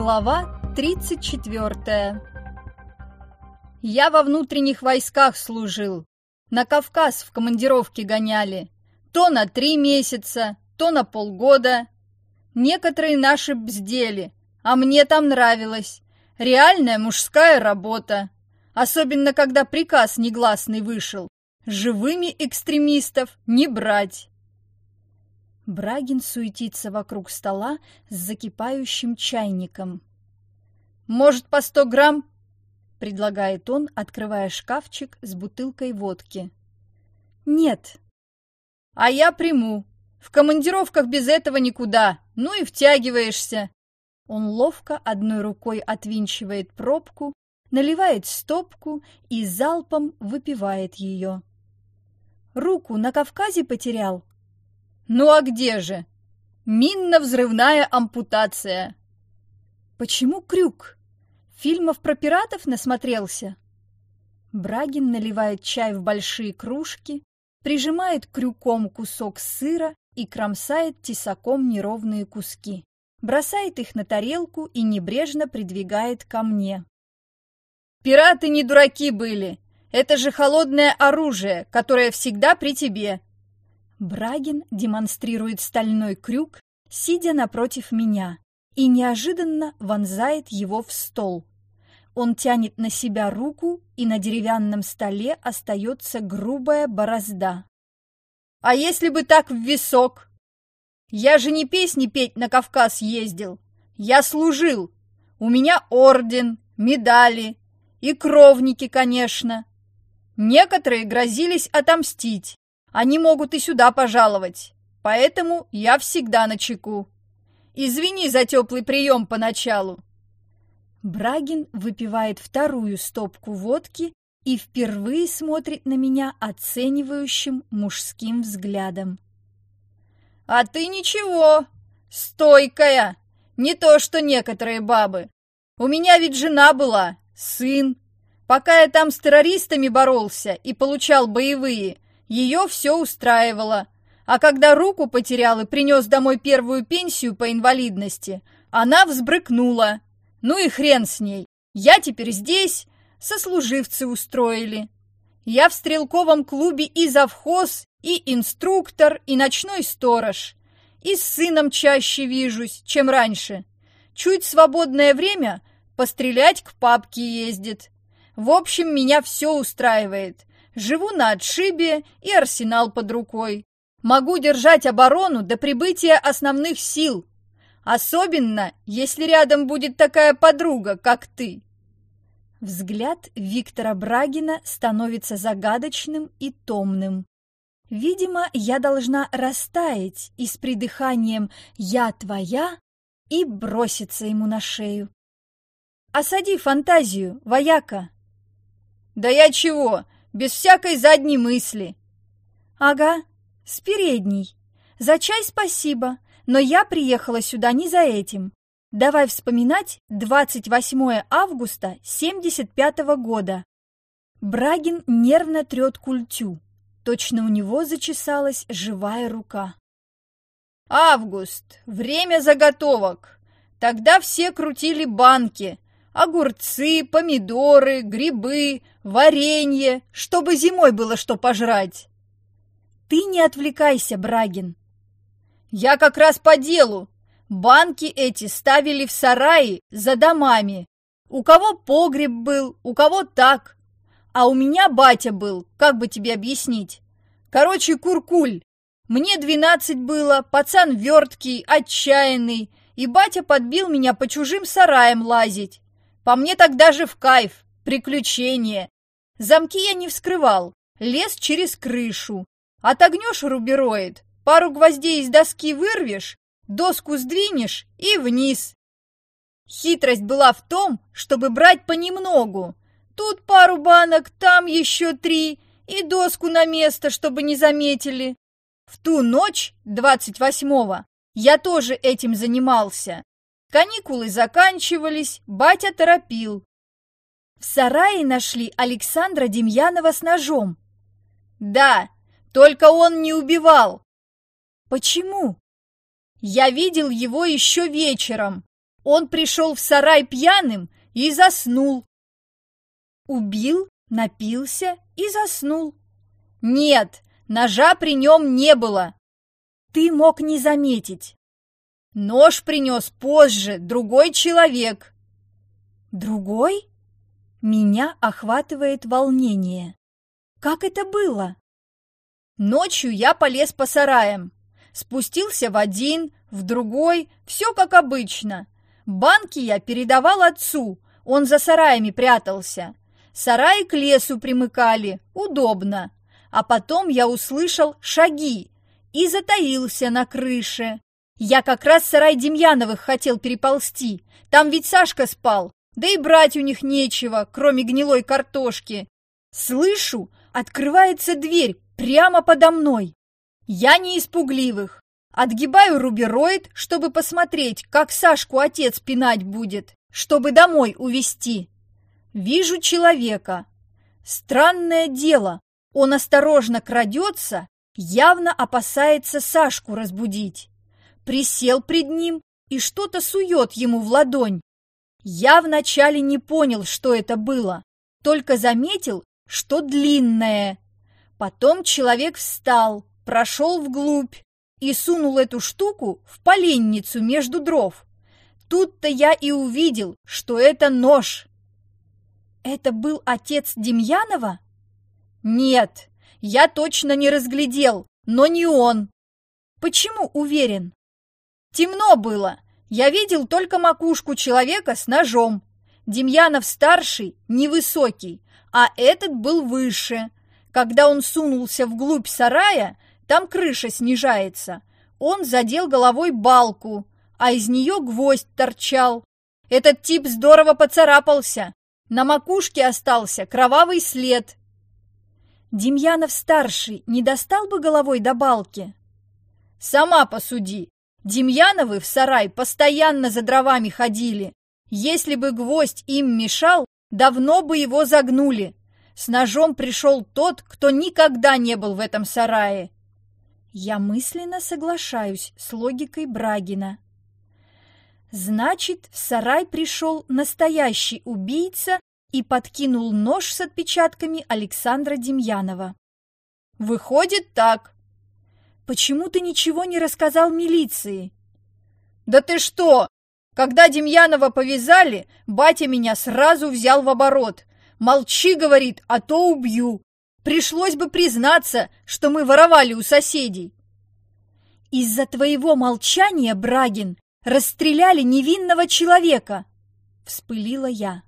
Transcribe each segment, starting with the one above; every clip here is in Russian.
Глава 34 Я во внутренних войсках служил. На Кавказ в командировке гоняли. То на три месяца, то на полгода. Некоторые наши бздели, а мне там нравилось. Реальная мужская работа. Особенно, когда приказ негласный вышел. Живыми экстремистов не брать. Брагин суетится вокруг стола с закипающим чайником. «Может, по сто грамм?» — предлагает он, открывая шкафчик с бутылкой водки. «Нет». «А я приму. В командировках без этого никуда. Ну и втягиваешься». Он ловко одной рукой отвинчивает пробку, наливает стопку и залпом выпивает ее. «Руку на Кавказе потерял?» Ну а где же? Минно-взрывная ампутация. Почему крюк? Фильмов про пиратов насмотрелся? Брагин наливает чай в большие кружки, прижимает крюком кусок сыра и кромсает тесаком неровные куски. Бросает их на тарелку и небрежно придвигает ко мне. «Пираты не дураки были. Это же холодное оружие, которое всегда при тебе. Брагин демонстрирует стальной крюк, сидя напротив меня, и неожиданно вонзает его в стол. Он тянет на себя руку, и на деревянном столе остается грубая борозда. «А если бы так в висок? Я же не песни петь на Кавказ ездил. Я служил. У меня орден, медали и кровники, конечно. Некоторые грозились отомстить, они могут и сюда пожаловать, поэтому я всегда на чеку. Извини за теплый прием поначалу. Брагин выпивает вторую стопку водки и впервые смотрит на меня оценивающим мужским взглядом. «А ты ничего, стойкая, не то что некоторые бабы. У меня ведь жена была, сын. Пока я там с террористами боролся и получал боевые, ее все устраивало. А когда руку потерял и принес домой первую пенсию по инвалидности, она взбрыкнула. Ну и хрен с ней. Я теперь здесь, сослуживцы устроили. Я в стрелковом клубе и завхоз, и инструктор, и ночной сторож. И с сыном чаще вижусь, чем раньше. Чуть свободное время пострелять к папке ездит. В общем, меня все устраивает. Живу на отшибе и арсенал под рукой. Могу держать оборону до прибытия основных сил. Особенно, если рядом будет такая подруга, как ты. Взгляд Виктора Брагина становится загадочным и томным. Видимо, я должна растаять и с придыханием «я твоя» и броситься ему на шею. «Осади фантазию, вояка!» «Да я чего? Без всякой задней мысли. Ага, с передней. За чай спасибо, но я приехала сюда не за этим. Давай вспоминать 28 августа 75 -го года. Брагин нервно трет культю. Точно у него зачесалась живая рука. Август. Время заготовок. Тогда все крутили банки, огурцы, помидоры, грибы, варенье, чтобы зимой было что пожрать. Ты не отвлекайся, Брагин. Я как раз по делу. Банки эти ставили в сараи за домами. У кого погреб был, у кого так. А у меня батя был, как бы тебе объяснить. Короче, куркуль. Мне двенадцать было, пацан верткий, отчаянный, и батя подбил меня по чужим сараям лазить. По мне тогда же в кайф, приключение. Замки я не вскрывал, лез через крышу. Отогнешь рубероид, пару гвоздей из доски вырвешь, доску сдвинешь и вниз. Хитрость была в том, чтобы брать понемногу. Тут пару банок, там еще три, и доску на место, чтобы не заметили. В ту ночь, 28-го, я тоже этим занимался. Каникулы заканчивались, батя торопил. В сарае нашли Александра Демьянова с ножом. Да, только он не убивал. Почему? Я видел его еще вечером. Он пришел в сарай пьяным и заснул. Убил, напился и заснул. Нет, ножа при нем не было. Ты мог не заметить. Нож принес позже другой человек. Другой? Меня охватывает волнение. Как это было? Ночью я полез по сараям. Спустился в один, в другой, все как обычно. Банки я передавал отцу, он за сараями прятался. Сараи к лесу примыкали, удобно. А потом я услышал шаги и затаился на крыше. Я как раз сарай Демьяновых хотел переползти. Там ведь Сашка спал, да и брать у них нечего, кроме гнилой картошки. Слышу, открывается дверь прямо подо мной. Я не испугливых. Отгибаю рубероид, чтобы посмотреть, как Сашку отец пинать будет, чтобы домой увести. Вижу человека. Странное дело, он осторожно крадется, явно опасается Сашку разбудить. Присел пред ним и что-то сует ему в ладонь. Я вначале не понял, что это было, только заметил, что длинное. Потом человек встал, прошел вглубь и сунул эту штуку в поленницу между дров. Тут-то я и увидел, что это нож. Это был отец Демьянова? Нет, я точно не разглядел, но не он. Почему уверен? Темно было. Я видел только макушку человека с ножом. Демьянов старший, невысокий, а этот был выше. Когда он сунулся вглубь сарая, там крыша снижается. Он задел головой балку, а из нее гвоздь торчал. Этот тип здорово поцарапался. На макушке остался кровавый след. Демьянов-старший не достал бы головой до балки? Сама посуди. Демьяновы в сарай постоянно за дровами ходили. Если бы гвоздь им мешал, давно бы его загнули. С ножом пришел тот, кто никогда не был в этом сарае. Я мысленно соглашаюсь с логикой Брагина. Значит, в сарай пришел настоящий убийца и подкинул нож с отпечатками Александра Демьянова. Выходит так. Почему ты ничего не рассказал милиции? Да ты что? Когда Демьянова повязали, батя меня сразу взял в оборот. Молчи, говорит, а то убью. Пришлось бы признаться, что мы воровали у соседей. Из-за твоего молчания, Брагин, расстреляли невинного человека!» Вспылила я.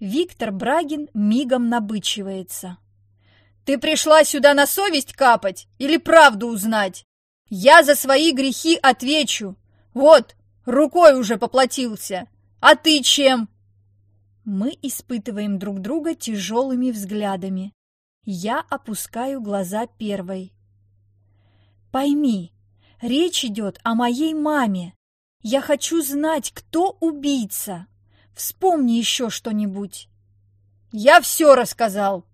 Виктор Брагин мигом набычивается. «Ты пришла сюда на совесть капать или правду узнать? Я за свои грехи отвечу. Вот, рукой уже поплатился. А ты чем?» Мы испытываем друг друга тяжелыми взглядами. Я опускаю глаза первой. «Пойми, речь идет о моей маме. Я хочу знать, кто убийца. Вспомни еще что-нибудь. Я все рассказал.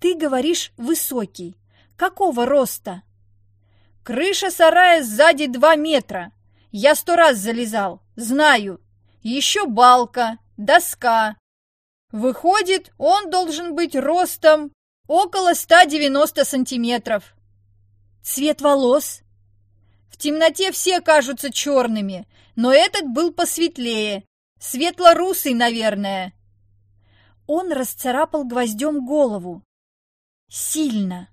Ты говоришь высокий. Какого роста? Крыша сарая сзади два метра. Я сто раз залезал, знаю. Еще балка, доска. Выходит, он должен быть ростом около 190 сантиметров. Цвет волос? В темноте все кажутся черными, но этот был посветлее, светло-русый, наверное. Он расцарапал гвоздем голову. Сильно,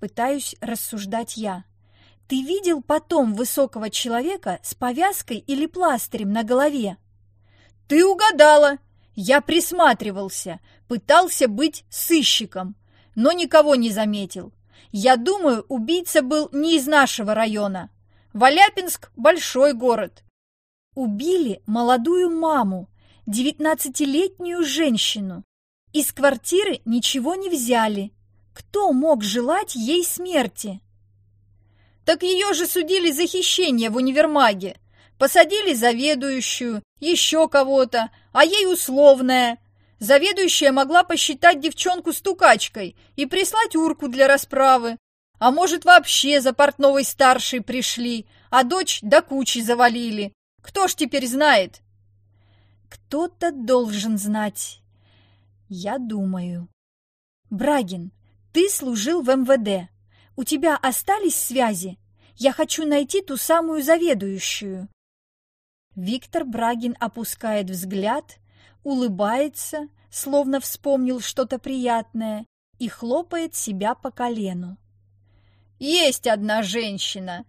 пытаюсь рассуждать я. Ты видел потом высокого человека с повязкой или пластырем на голове? Ты угадала. Я присматривался, пытался быть сыщиком, но никого не заметил. Я думаю, убийца был не из нашего района. Валяпинск – большой город. Убили молодую маму, девятнадцатилетнюю женщину. Из квартиры ничего не взяли. Кто мог желать ей смерти? Так ее же судили за хищение в универмаге. Посадили заведующую, еще кого-то, а ей условная. Заведующая могла посчитать девчонку стукачкой и прислать урку для расправы. А может, вообще за портновой старшей пришли, а дочь до кучи завалили. Кто ж теперь знает? Кто-то должен знать. Я думаю. Брагин, ты служил в МВД. У тебя остались связи? Я хочу найти ту самую заведующую. Виктор Брагин опускает взгляд, улыбается, словно вспомнил что-то приятное, и хлопает себя по колену. «Есть одна женщина.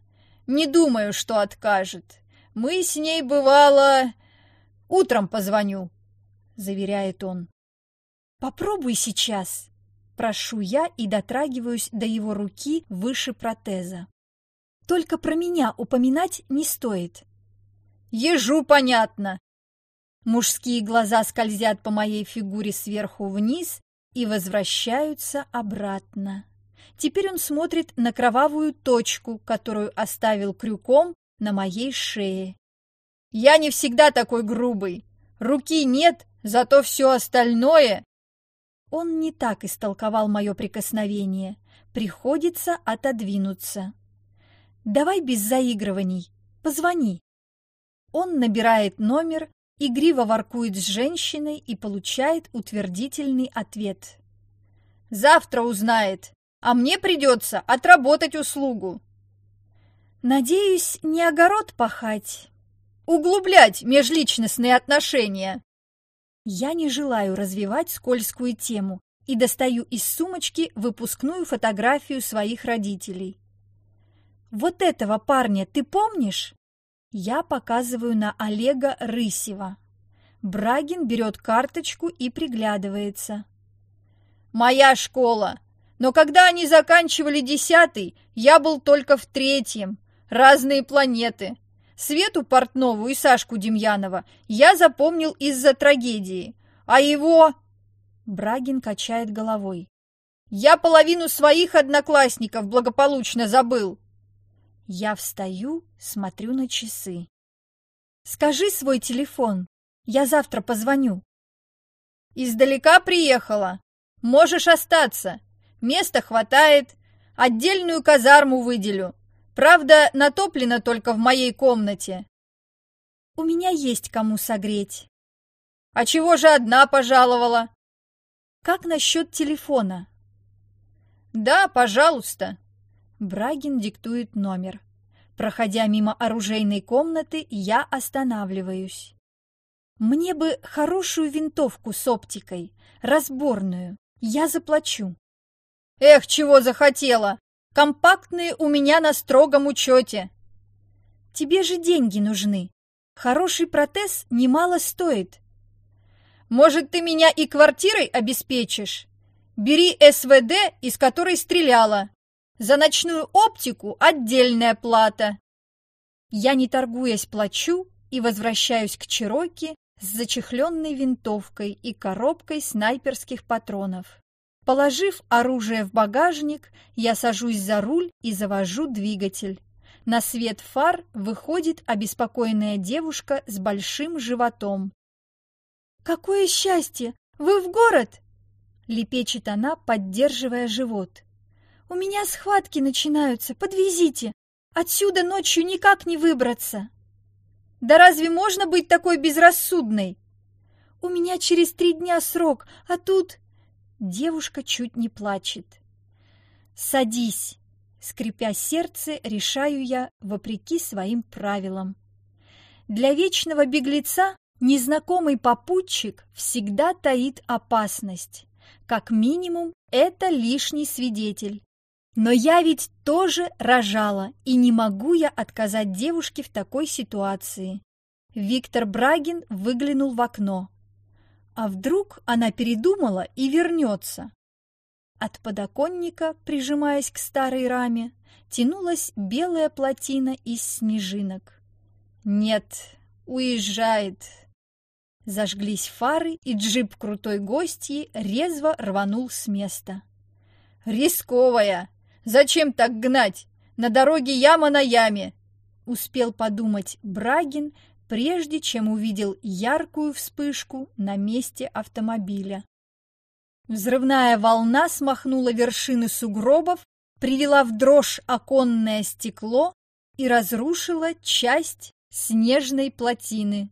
Не думаю, что откажет. Мы с ней, бывало, утром позвоню», — заверяет он. «Попробуй сейчас», — прошу я и дотрагиваюсь до его руки выше протеза. «Только про меня упоминать не стоит». «Ежу понятно», Мужские глаза скользят по моей фигуре сверху вниз и возвращаются обратно. Теперь он смотрит на кровавую точку, которую оставил крюком на моей шее. «Я не всегда такой грубый. Руки нет, зато все остальное...» Он не так истолковал мое прикосновение. Приходится отодвинуться. «Давай без заигрываний. Позвони». Он набирает номер, игриво воркует с женщиной и получает утвердительный ответ. «Завтра узнает, а мне придется отработать услугу». «Надеюсь, не огород пахать, углублять межличностные отношения». Я не желаю развивать скользкую тему и достаю из сумочки выпускную фотографию своих родителей. «Вот этого парня ты помнишь?» Я показываю на Олега Рысева. Брагин берет карточку и приглядывается. «Моя школа! Но когда они заканчивали десятый, я был только в третьем. Разные планеты. Свету Портнову и Сашку Демьянова я запомнил из-за трагедии. А его...» Брагин качает головой. «Я половину своих одноклассников благополучно забыл. Я встаю, смотрю на часы. «Скажи свой телефон, я завтра позвоню». «Издалека приехала. Можешь остаться. Места хватает. Отдельную казарму выделю. Правда, натоплено только в моей комнате». «У меня есть кому согреть». «А чего же одна пожаловала?» «Как насчет телефона?» «Да, пожалуйста». Брагин диктует номер. Проходя мимо оружейной комнаты, я останавливаюсь. Мне бы хорошую винтовку с оптикой, разборную. Я заплачу. Эх, чего захотела! Компактные у меня на строгом учете. Тебе же деньги нужны. Хороший протез немало стоит. Может, ты меня и квартирой обеспечишь? Бери СВД, из которой стреляла. За ночную оптику отдельная плата. Я, не торгуясь, плачу и возвращаюсь к Чироки с зачехленной винтовкой и коробкой снайперских патронов. Положив оружие в багажник, я сажусь за руль и завожу двигатель. На свет фар выходит обеспокоенная девушка с большим животом. «Какое счастье! Вы в город!» — лепечет она, поддерживая живот. У меня схватки начинаются, подвезите. Отсюда ночью никак не выбраться. Да разве можно быть такой безрассудной? У меня через три дня срок, а тут... Девушка чуть не плачет. Садись. Скрипя сердце, решаю я, вопреки своим правилам. Для вечного беглеца незнакомый попутчик всегда таит опасность. Как минимум, это лишний свидетель. Но я ведь тоже рожала, и не могу я отказать девушке в такой ситуации. Виктор Брагин выглянул в окно. А вдруг она передумала и вернется? От подоконника, прижимаясь к старой раме, тянулась белая плотина из снежинок. Нет, уезжает. Зажглись фары, и джип крутой гостьи резво рванул с места. «Рисковая!» Зачем так гнать? На дороге яма на яме!» Успел подумать Брагин, прежде чем увидел яркую вспышку на месте автомобиля. Взрывная волна смахнула вершины сугробов, привела в дрожь оконное стекло и разрушила часть снежной плотины.